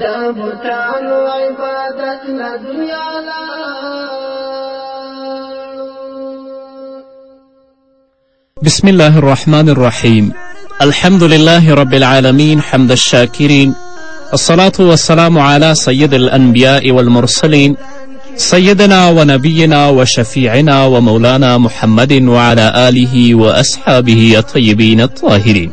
د بوتانو عبادت لا دنیا لاړو بسم الله الرحمن الرحيم الحمد لله رب العالمين حمد الشاكرين الصلاة والسلام على سيد الأنبياء والمرسلين سيدنا ونبينا وشفيعنا ومولانا محمد وعلى آله وأصحابه الطيبين الطاهرين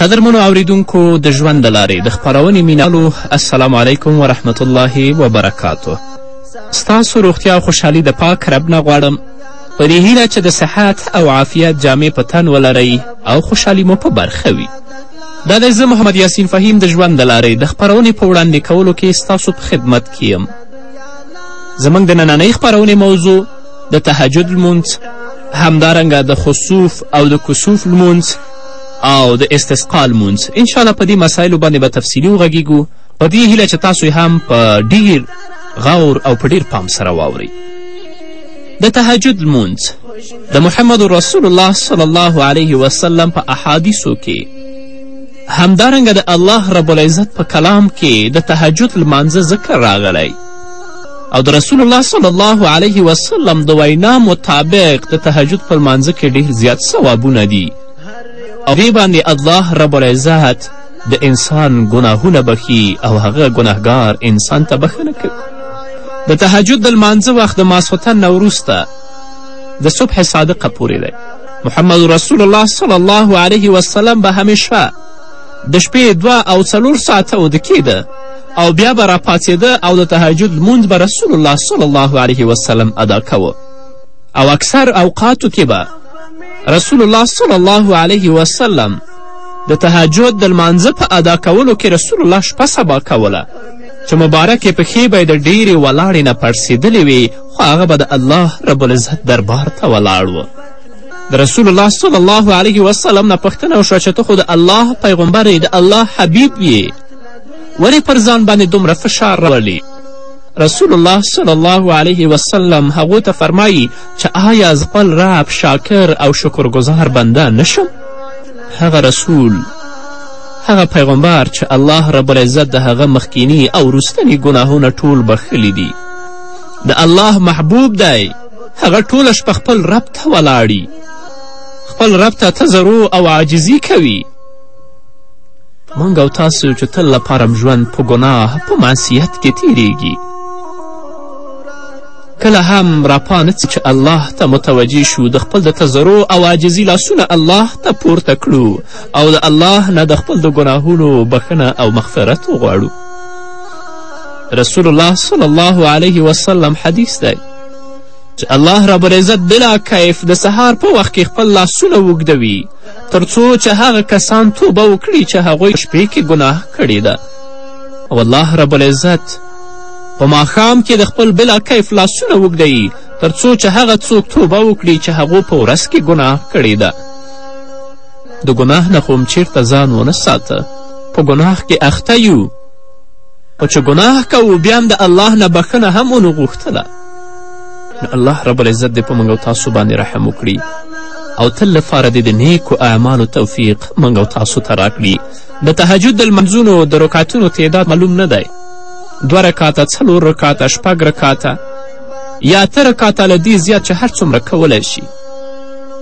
قدرمنو اوریدونکو د ژوند د لارې د خپرونې مینالو السلام علیکم ورحمت الله وبرکاته ستاسو روغتیا او خوشحالي د پاک رب نه غواړم په دې هیله چې د صحت او عافیت جامې په تن ولرئ او خوشحالي مو په برخه وي دا دی زه محمد یاسین فهیم د ژوند د لارې د خپرونې په وړاندې کولو کې ستاسو په خدمت کې یم زموږ د نننۍ خپرونې موضوع د تهجد لمونځ همدارنګه د خصوف او د کسوف لمونځ او د استسقا لمونځ انشاءالله په دې مسایلو باندې به تفصیلي وغږیږو په دې هیله چې تاسو هم په ډیر غور او په ډیر پام سره واورئ د تهجد لمونځ د محمد رسول الله صلی الله علیه وسلم په احادیثو کې همدارنګه د الله رب العزت په کلام کې د تهجد لمانځه ذکر راغلی او د رسول الله صلی الله علیه وسلم د وینا مطابق د تهجد په لمانځه کې ډېر زیات ثوابونه دي او دې باندې الله رب العزت د انسان ګناهونه بخي او هغه ګناهګار انسان ته بخښنه کوي د تهجد د لمانځه وخت د ماسخوتن نه وروسته د صبح صادقه پورې دی محمد رسول الله صلی الله علیه وسلم به همیشه د شپې دوه او څلور ساعته اوده کیده او بیا به راپاڅېده او د تهجد لمونځ به رسول الله صلی الله علیه وسلم ادا کوه او اکثر اوقاتو کې به رسول الله صلی الله علیه وسلم د تهجد د لمانځه په ادا کولو کې رسول الله شپه سبا کوله چې مبارکې پښې به یې د ډېرې ولاړې نه پړسېدلې وې خو هغه به د الله رب العزت دربار ته ولاړ و د رسول الله صلی الله علیه وسلم نه پوښتنه وشوه چې ته خو د الله پیغمبر د الله حبیب یې ولې پر ځان باندې دومره فشار راولي رسول الله صلی الله علیه وسلم هغو ته فرمایی چې آیا زه خپل رب شاکر او شکرګزار بنده نشم هغه رسول هغه پیغمبر چې الله رب العزت د هغه مخکینی او وروستني ګناهونه ټول بخښلي دي د الله محبوب دی هغه ټوله شپه خپل رب ته ولاړي خپل رب ته تزرو او عاجزي کوي مونږ او تاسو چې تل لپاره ژوند په ګناه په معصیت کې تیریږي کله هم راپا نه چې الله ته متوجه شو د خپل د تزرو او عاجزي لاسونه الله ته پورته کړو او د الله نه د خپل د ګناهونو بخښنه او مغفرت وغواړو رسول الله صلی الله علیه وسلم حدیث دی چې الله رب العزت بلا کیف د سهار په وخت کې خپل لاسونه اوږدوي تر څو چې هغه کسان توبه وکړي چې هغوی شپې کې ګناه کړې ده او الله رب العزت په ماښام کې د خپل بلا کیف لاسونه وږدوي تر څو چې هغه څوک توبه وکړي چې هغو په ورځ کې ګناه کړې ده د ګناه نه خو هم چیرته ځان ونه ساته په ګناه کې اخته یو خو چې ګناه کوو بیا هم د الله نه بښنه هم ونه غوښتله الله رب العزت دې په موږ او تاسو باندې رحم وکړي او تل لپاره دې د نیکو اعمالو توفیق موږ او تاسو ته راکړي د تهجد د لمنځونو د رکعتونو تعداد معلوم نه دی دوه رکاته څلور رکاته شپږ رکاته یا اته رکاته له دې زیات چې هر څومره کولی شي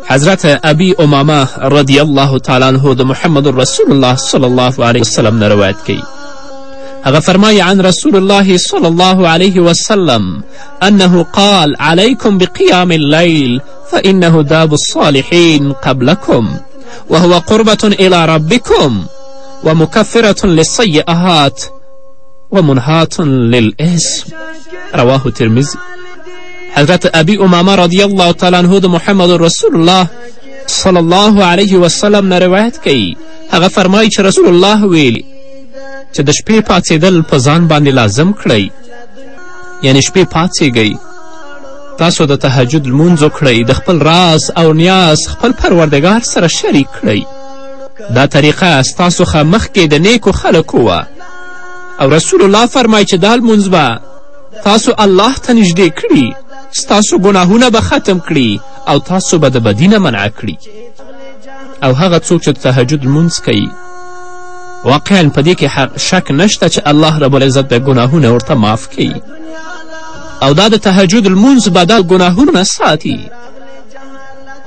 حضرت ابي امامه رضی الله تعالی عنه د محمد رسول الله صلی الله علیه وسلم نه روایت کوي هغه فرمایي عن رسول الله صلی الله علیه وسلم انه قال علیکم بقیام اللیل فانه داب الصالحین قبلکم وهو قربة الى ربکم ومكفرة للسیئات ومنهات للاسم رواه ترمزی حضرت ابی امامه رضی الله تعالی عنه د محمد رسول الله صلی الله علیه وسلم نه روایت کوي هغه فرمایي چې رسول الله ویلي چې د شپې پاڅېدل په ځان باندې لازم کړئ یعنی شپې پاڅېږئ تاسو د تهجد لمونځ وکړئ د خپل راز او نیاز خپل پروردګار سره شریک کړئ دا طریقه ستاسو څخه مخکې د نیکو خلکو وه او رسول الله فرمای چې دا لمونځ به تاسو الله ته نږدې کړي ستاسو ګناهونه به ختم کړي او تاسو به د بدی نه منع کړي او هغه څوک چې تهجد لمونځ کوي واقعا په دې کې شک نشته چې الله رب العزت به ګناهونه ورته معاف کوي او دا د تهجد لمونځ به دا ګناهونه ساتي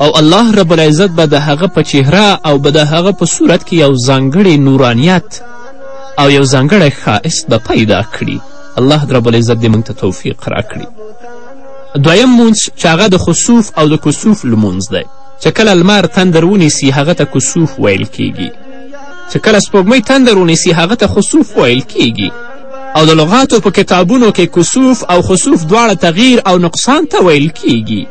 او الله رب العزت به د هغه په چهره او به د هغه په صورت کې یو ځانګړی نورانیت او یو ځانګړی ښایست به پیدا کړي الله رب العزت دې موږ ته توفیق راکړي دویم مونځ چې هغه د خصوف او د کسوف لمونځ دی چې کله لمر تندر ونیسي هغه ته کسوف ویل کیږي چې کله سپوږمۍ تندر ونیسي هغه ته خسوف ویل کیږي او د لغاتو په کتابونو کې کسوف او خسوف دواړه تغییر او نقصان ته ویل کیږي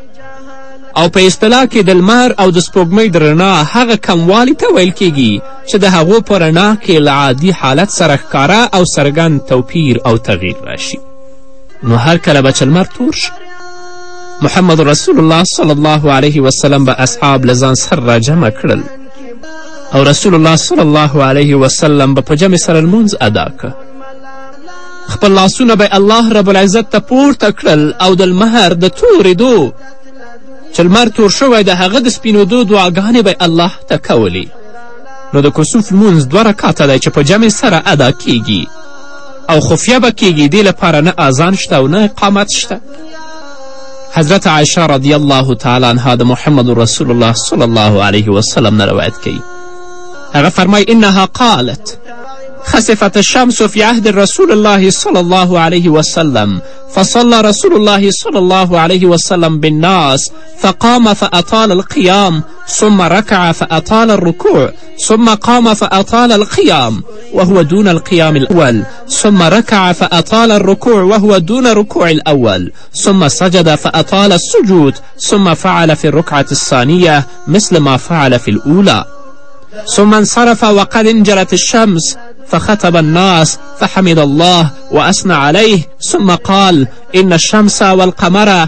او په اصطلاح کې د لمر او د سپوږمۍ د رڼا هغه کموالی ته ویل کیږي چې د هغو په رڼا کې له عادي حالت سره ښکاره او څرګند توپیر او تغییر راشي نو هر کله به چې لمر تور شو محمد رسول الله صلی الله علیه وسلم به اصحاب له ځان سره راجمع کړل او رسول الله صلی الله علیه وسلم به په جمع سره لمونځ ادا که خپل لاسونه به الله رب العزت ته پورته کړل او د لمهر د تورېدو چې لمر تور شوی د هغه د سپینېدو دعاګانې به الله ته کولې نو د کسوف لمونځ دوه رکاته دی چې په جمع سره ادا کیږي او خفیه به کیږي دې لپاره نه اذان شته او نه اقامت شته حضرت عایشه رضی الله تعالی عنها د محمد رسول الله صلی الله علیه وسلم نه روایت کوي هغه فرمای انها قالت خسفت الشمس في عهد رسول الله صلى الله عليه وسلم فصلى رسول الله صلى الله عليه وسلم بالناس فقام فأطال القيام ثم ركع فأطال الركوع ثم قام فأطال القيام وهو دون القيام الأول ثم ركع فأطال الركوع وهو دون ركوع الأول ثم سجد فأطال السجود ثم فعل في الركعة الثانية مثل ما فعل في الأولى ثم انصرف وقد انجلت الشمس فخطب الناس فحمد الله وأثنى عليه ثم قال إن الشمس والقمر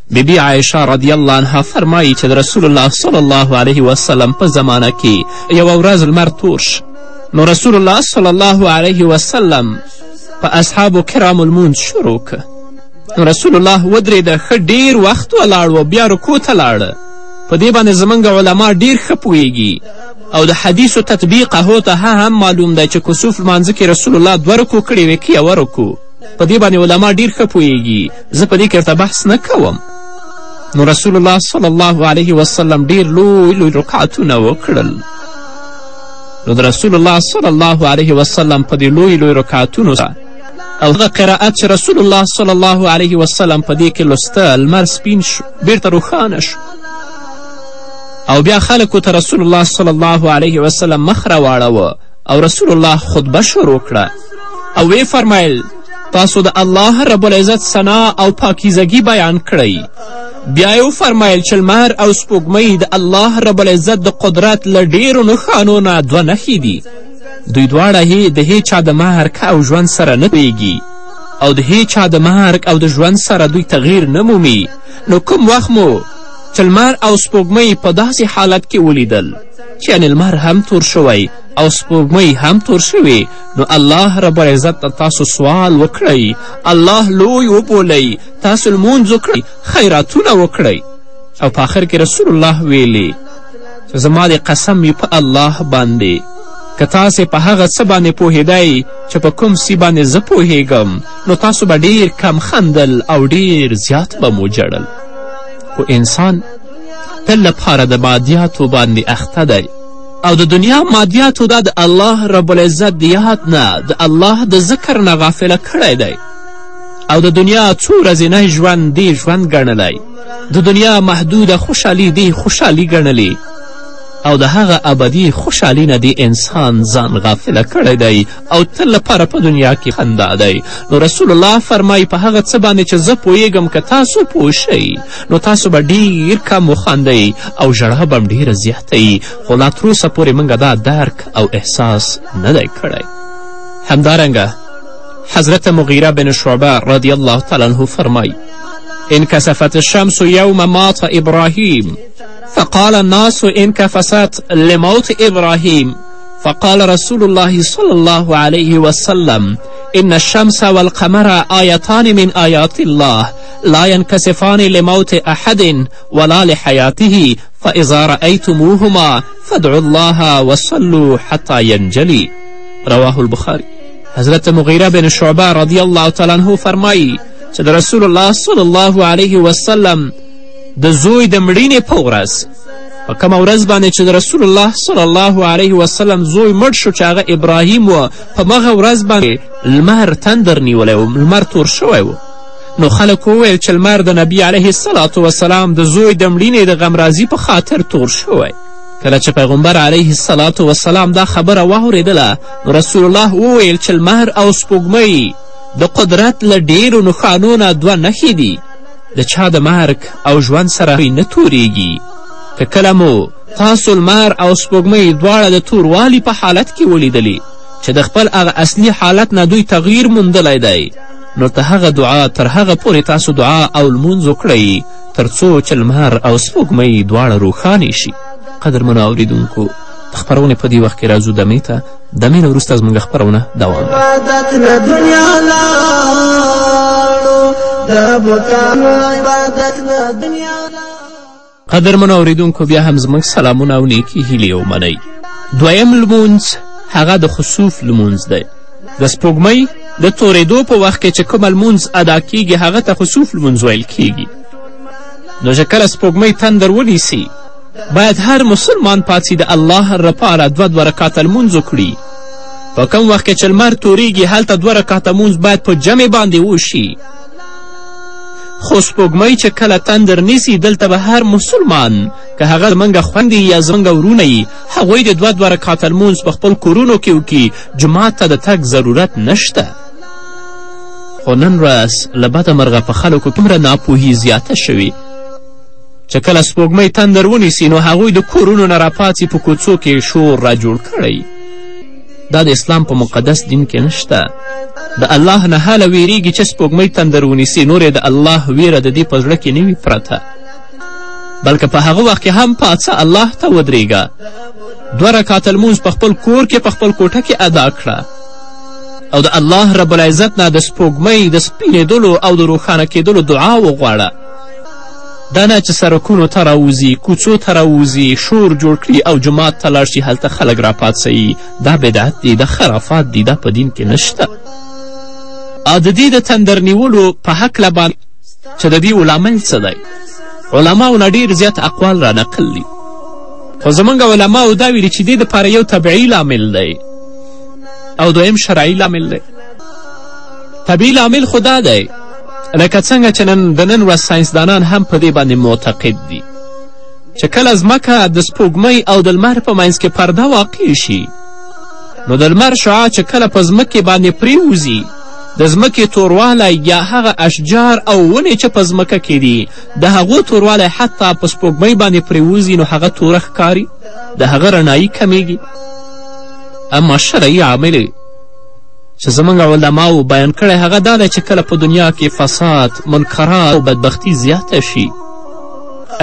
بی بی عایشه رضی الله عنها فرمایی چې د رسول الله صلی الله علیه وسلم په زمانه کې یوه ورځ لمر تور شو نو رسول الله صلی الله علیه وسلم په اصحابو کرامو لمونځ شروع که نو رسول الله ودرېده ښه ډیر وخت ولاړ و بیا رکو ته لاړه په دې باندې زموږ علما ډیر ښه پوهیږي او د حدیثو تطبیق هو ته هم معلوم دی چې کسوف لمانځه کې رسول الله دوه رکو کړې وې که یوه رکو په دې باندې علما ډیر ښه پوهیږي زه په دې کې ورته بحث نه کوم نو رسول الله صلی الله علیه وسلم ډیر لوی لوی رکعتونه وکړل نو د رسول الله صلی الله علیه وسلم په دې لوی لوی رکعتونو سره او هغه قرائت چې رسول الله صلی الله علیه وسلم په دې کې لوسته لمر سپین شو بیرته روښانه شو او بیا خلکو ته رسول الله صلی الله علیه وسلم مخ راواړوه او رسول الله خطبه شروع کړه او ویې فرمایل تاسو د الله رب العزت ثنا او پاکیزګي بیان کړئ بیا یې وفرمیل چې لمر او سپوږمۍ د الله رب العزت د قدرت له ډیرو نښانو نه دوه نښې دي دوی دواړه هی د هیچا د مرګ او ژوند سره نه پیږي او د هیچا د مرګ او د ژوند سره دوی تغییر نه مومي نو کوم وخت مو چې لمر او سپوږمۍ په داسې حالت کې ولیدل یعنې لمر هم تور شوی او سپوږمۍ هم تور شوې نو الله رب العزت ته تاسو سوال وکړئ الله لوی وبولئ تاسو لمونځ وکړئ خیراتونه وکړئ او په آخر کې رسول الله ویلي چې زما د قسم وي په الله باندې که تاسې په هغه څه باندې پوهېدی چې په کوم سی باندې زه پوهېږم نو تاسو به ډیر کم خندل او ډیر زیات به مو ژړل خو انسان تل لپاره د مادیاتو باندې اخته دی او د دنیا مادیاتو دا د الله رب العزت د یاد نه د الله د ذکر نه غافله کړی دی او د دنیا څو ورځینی ژوند دې ژوند ګڼلی د دنیا محدوده خوشحالي دې خوشحالي ګڼلې او د هغه ابدي خوشحالي نه دې انسان ځان غافله کړی دی او تل لپاره په دنیا کې خندا دی نو رسول الله فرمایي په هغه څه باندې چې زه پوهیږم که تاسو پوه شئ نو تاسو به ډیر کم وخاندئ او ژړا به هم ډیره زیاته خو لا تر اوسه پورې موږ دا درک او احساس نه دی کړی همدارنګه حضرت مغیره بن شعبه رضی الله تعالی عنه فرمایي انکسفت الشمس یوم مات ابراهیم فقال الناس انکفست لموت ابراهیم فقال رسول الله صلی الله علیه وسلم ان الشمس والقمر آیتان من آیات الله لا ينکسفان لموت احد ولا لحیاته فاذا رأیتموهما فادعوا الله وصلوا حتی ینجلی رواه البخاری حضرت مغیره بن شعبه رضی الله تعالی عنه فرمایی چې د رسول الله صلی الله علیه وسلم د زوی د مړینې په ورځ په کومه ورځ باندې چې د رسول الله صلی الله علیه وسلم زوی مړ شو چې هغه ابراهیم و په مغه ورځ باندې لمر تندر نیولی و لمر تور شوی و نو خلکو وویل چې لمر د نبی علیه السلام وسلام د زوی د مړینې د غمرازي په خاطر تور شوی کله چې پیغمبر علیه السلام وسلام دا خبره واورېدله نو رسول الله وویل چې لمر او سپوږمۍ د قدرت له ډیرو نښانو نه دوه نښې دي د چا د مرګ او ژوند سره نه تورېږي که کله مو تاسو لمر او سپوږمۍ دواړه د توروالي په حالت کې ولیدلي چې د خپل هغه اصلي حالت نه دوی تغییر موندلی دی نو ته هغه دعا تر هغه پورې تاسو دعا او لمونځ وکړئ تر څو چې لمر او سپوږمۍ دواړه روښانې شي قدرمنو اوریدونکو د خپرونې په دې وخت کې راځو دمې ته د مینه وروسته زموږ خپرونه دوام قدرمنو اوریدونکو بیا هم زموږ سلامونه او نیکې هیلې ومنئ دویم لمونځ هغه د خصوف لمونځ دی د سپوږمۍ د تورېدو په وخت کې چې کومه لمونځ ادا کیږي هغه ته خصوف لمونځ ویل کیږي نو چې کله سپوږمۍ تندر ونیسي باید هر مسلمان پاڅي د الله لپاره دوه دوه رکاته لمونځ وکړي په کوم وخت کې چې لمر تورېږي هلته دوه رکاته مونځ باید په جمع باندې وشي خو سپوږمۍ چې کله تندر نیسي دلته به هر مسلمان که هغه زموږ خوندې یا زموږ ورونه یي هغوی د دوه دوه رکاته لمونځ په خپل کورونو کې وکړي جومات ته د تګ ضرورت نشته خو نن ورځ له بده مرغه په خلکو کې دومره ناپوهي زیاته شوې چې کله سپوږمۍ تندر ونیسي نو هغوی د کورونو نه راپاڅي په کوڅو کې شور را جوړ کړی دا د اسلام په مقدس دین کې نشته د الله نه هله ویریږي چې سپوږمۍ تندر ونیسي نور د الله ویره د دې په زړه کې نه وي پرته بلکې په هغه وخت کې هم پاڅه الله ته ودرېږه دوه رکعت لمونځ په خپل کور کې په خپل کوټه کې ادا کړه او د الله رب العزت نه د سپوږمۍ د سپینېدلو او د روښانه کېدلو دعا وغواړه دا نه چې سرکونو ته راووځي کوڅو ته راووځي شور جوړ کړي او جومات ته لاړ شي هلته خلک راپاڅوي دا بدعت دی دا خرافات دی دا په دین کې نشته او د دې د تندر نیولو په هکله باندې چې د دې علامل څه دی علماو نه ډېر زیات اقوال را نقل دي خو زموږ علماو دا ویلي چې دې دپاره یو طبعي لامل دی او دویم شرعي لامل دی طبعي لامل خو دا دی لکه څنګه چې نن د نن ورځ ساینسدانان هم په دې باندې معتقد دي چې کله ځمکه د سپوږمۍ او د لمر په منځ کې پرده واقع شي نو د لمر شعا چې کله په ځمکې باندې پریوځي د ځمکې توروالی یا هغه اشجار او ونې چې په ځمکه کې دي د هغو توروالی حتی په سپوږمۍ باندې پریوځي نو هغه توره ښکاري د هغه رڼایي کمیږي اما شرعي عاملې چې زموږ علماو بیان کړی هغه دا دی چې کله په دنیا کې فساد منکرات او بدبختي زیاته شي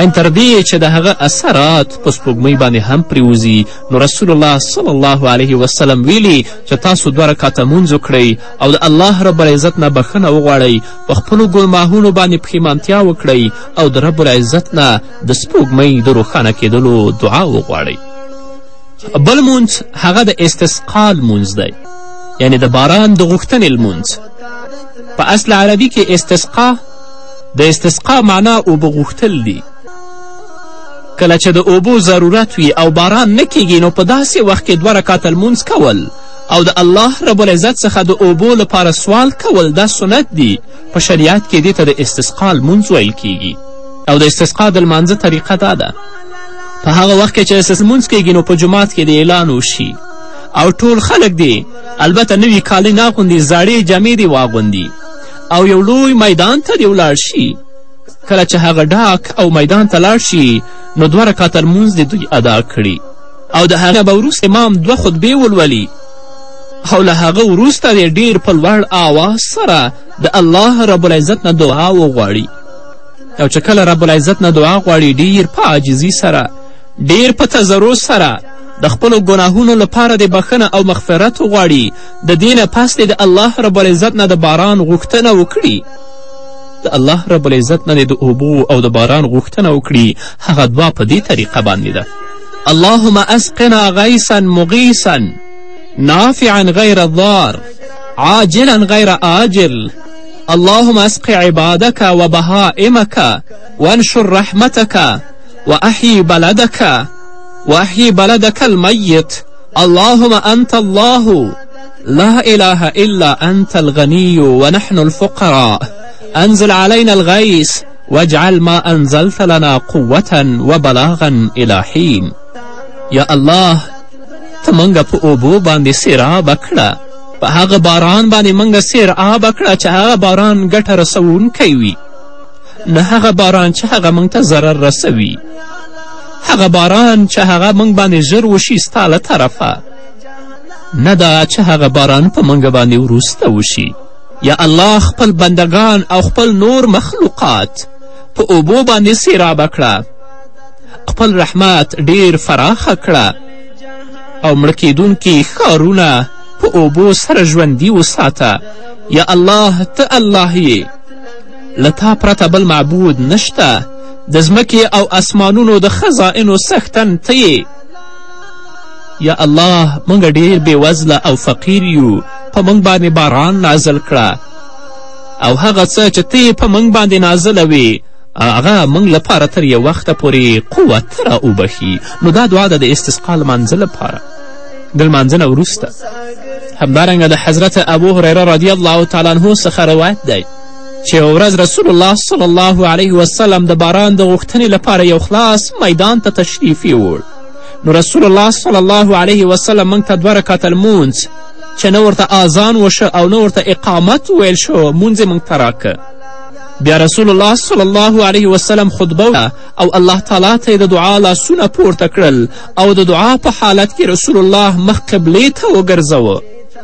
ان تر دې چې د هغه اثرات په سپوږمۍ باندې هم پریوځي نو رسول الله صلی الله علیه وسلم ویلي چې تاسو دوه رکاته مونځ وکړئ او د الله رب العزت نه بښنه وغواړئ په خپلو ګناهونو باندې پښیمانتیا وکړئ او د رب العزت نه د سپوږمۍ د روښانه کیدلو دعا وغواړئ بل مونځ هغه د استسقا لمونځ دی یعنې د باران د غوښتنې لمونځ په اصل عربي کې استسقا د استسقا معنا اوبه غوښتل دي کله چې د اوبو ضرورت وي او باران نه کیږي نو په داسې وخت کې دوه رکاته لمونځ کول او د الله رب العزت څخه د اوبو لپاره سوال کول دا سنت دي په شریعت کې دې ته د استسقا لمونځ ویل کیږي او د استسقا د لمانځه طریقه دا ده په هغه وخت کې چې لمونځ کیږي نو په جومات کې دې اعلان وشي او ټول خلک دې البته نوي کالۍ نه اغوندي زړې جامې دې واغوندي او یو لوی میدان ته دې ولاړ شي کله چې هغه ډاک او میدان ته لاړ شي نو دوه رکاته لمونځ دې دوی ادا کړي او د هغه به وروسته امام دوه خطبې ولولي او له هغه وروسته دې ډیر په لوړ آواز سره د الله رب العزت نه دعا وغواړي او چې کله رب العزت نه دعا غواړي ډیر په عاجزي سره ډیر په تضرع سره د خپلو ګناهونو لپاره د بخښنه او مغفرت وغواړي د دې نه پس د الله رب العزت نه د باران غوښتنه وکړي د الله رب العزت نه د اوبو او د باران غوښتنه وکړي هغه دعا په دې طریقه باندې ده اللهم اسقنا غیثا مغیثا نافعا غیر ضار عاجلا غیر آجل اللهم اسق عبادك وبهائمك وانشر رحمتك وأحي بلدك وأحيي بلدك الميت اللهم أنت الله لا إله إلا أنت الغني ونحن الفقراء أنزل علينا الغيث واجعل ما أنزلت لنا قوة وبلاغا إلى حين یا الله ته موږ په اوبو باندې سیرابه کړه په هغه باران باندې موږ سیر آبه کړه چې هغه باران ګټه رسوونکی وي نه هغه باران چې هغه موږ ته ضرر رسوي هغه باران چې هغه موږ باندې ژر وشي ستا له طرفه نه دا چې هغه باران په موږ باندې وروسته وشي یا الله خپل بندگان او خپل نور مخلوقات په اوبو باندې سیرابه کړه خپل رحمت ډیر فراخه کړه او مړه کیدونکي ښارونه په اوبو سره ژوندي وساته یا الله ته الله یې له تا پرته بل معبود نشته د ځمکې او اسمانونو د خزائنو څښتن ته یې یا الله موږ ډیر بېوزله او فقیر یو په موږ باندې باران نازل کړه او هغه څه چې ته په موږ باندې نازله وې هغه موږ لپاره تر یو وخته پورې قوت را وبخي نو دا دعا ده د استسقا لمانځه لپاره د لمانځه نه وروسته همدارنګه د حضرت ابو هریره رضی الله تعالی عنه څخه روایت دی چې یوه ورځ رسول الله صلی الله علیه وسلم د باران د غوښتنې لپاره یو خلاص میدان ته تشریف یوړ نو رسول الله صلی الله علیه وسلم موږ ته دوه رکاته لمونځ چې نه ورته آذان وشه او نه ورته اقامت ویل شو مونځ یې موږ ته راکه بیا رسول الله صلی الله علیه وسلم خطبه او الله تعالی ته د دعا لاسونه پورته کړل او د دعا په حالت کې رسول الله مخ قبلې ته وګرځوه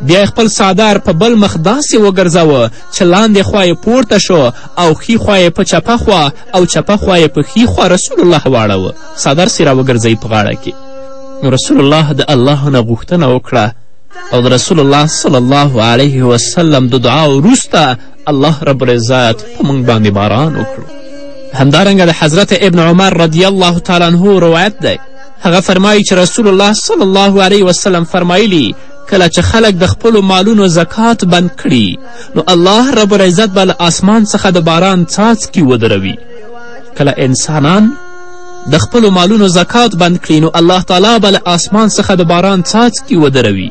بیا یې خپل څادر په بل مخ داسې وګرځوه چې لاندې خوا یې پورته شو او ښي خوا یې په چپه خوا او چپه خوا یې په ښي خوا رسول الله واړوه څادر سې راوګرځوي په غاړه کې نو رسول الله د الله نه غوښتنه وکړه او د رسول الله صلی الله علیه وسلم د دعا وروسته الله رب العزت په موږ باندې باران وکړو همدارنګه د حضرت ابن عمر رضی الله تعالی عنه روایت دی هغه فرمایي چې رسول الله صلی الله علیه وسلم فرمایلی کله چې خلک د خپلو مالونو زکات بند کړي نو الله رب العزت به له آسمان څخه د باران څاڅکي ودروي کله انسانان د خپلو مالونو زکات بند کړي نو الله تعالی به له آسمان څخه د باران څاڅکي ودروي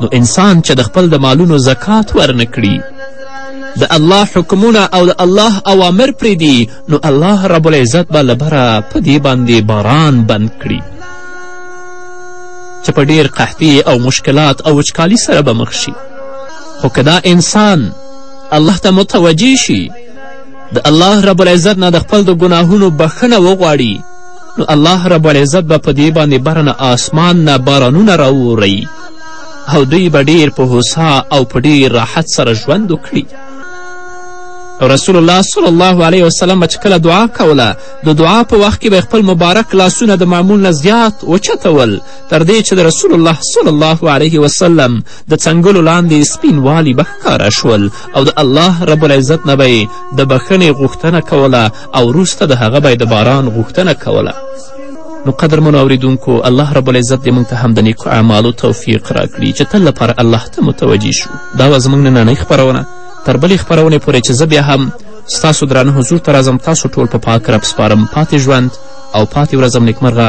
نو انسان چې د خپل د مالونو زکات ورنه کړي د الله حکمونه او د الله اوامر پرېږدي نو الله رب العزت به له بره په دې باندې باران بند کړي چې په ډیر قحطي او مشکلات او وچکالي سره به مخ شي خو که دا انسان الله ته متوجه شي د الله رب العزت نه د خپل د ګناهونو بخښنه وغواړي نو الله رب العزت به په دې باندې برنه آسمان نه بارانونه راووروي او دوی به ډیر په هوسا او په ډیر راحت سره ژوند وکړي رسول الله صلی الله علیه وسلم چې کله دعا کوله د دعا په وخت کې به خپل مبارک لاسونه د معمول نه زیات وچتول تر دې چې د رسول الله صلی الله علیه وسلم د څنګلو لاندې سپینوالي به ښکاره شول او د الله رب العزت نه به د بښنې غوښتنه کوله او وروسته د هغه به د باران غوښتنه کوله نو قدرمنو اوریدونکو الله رب العزت دې موږ ته هم د نیکو اعمالو توفیق راکړي چې تل لپاره الله ته متوجه شو دا وه زموږ نننۍ خپرونه تر بلې خپرونې پورې چې زه بیا هم ستاسو درانه حضور ته راځم تاسو ټول په پا پاک رب سپارم پاتې ژوند او پاتې ورځم نیکمرغه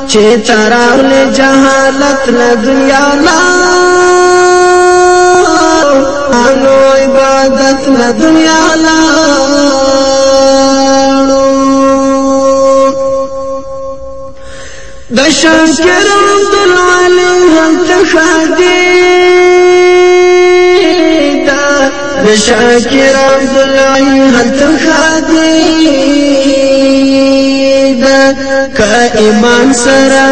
چې تراول جهالت نه دنیا نه انو عبادت نه دنیا نه د شکر عبد العلی هم تخادی د شاکر عبد الله هلته خادي دا کا ایمان سره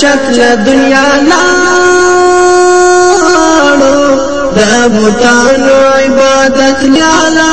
چت له دنیا لاړو دا بوتانو عبادت لاړو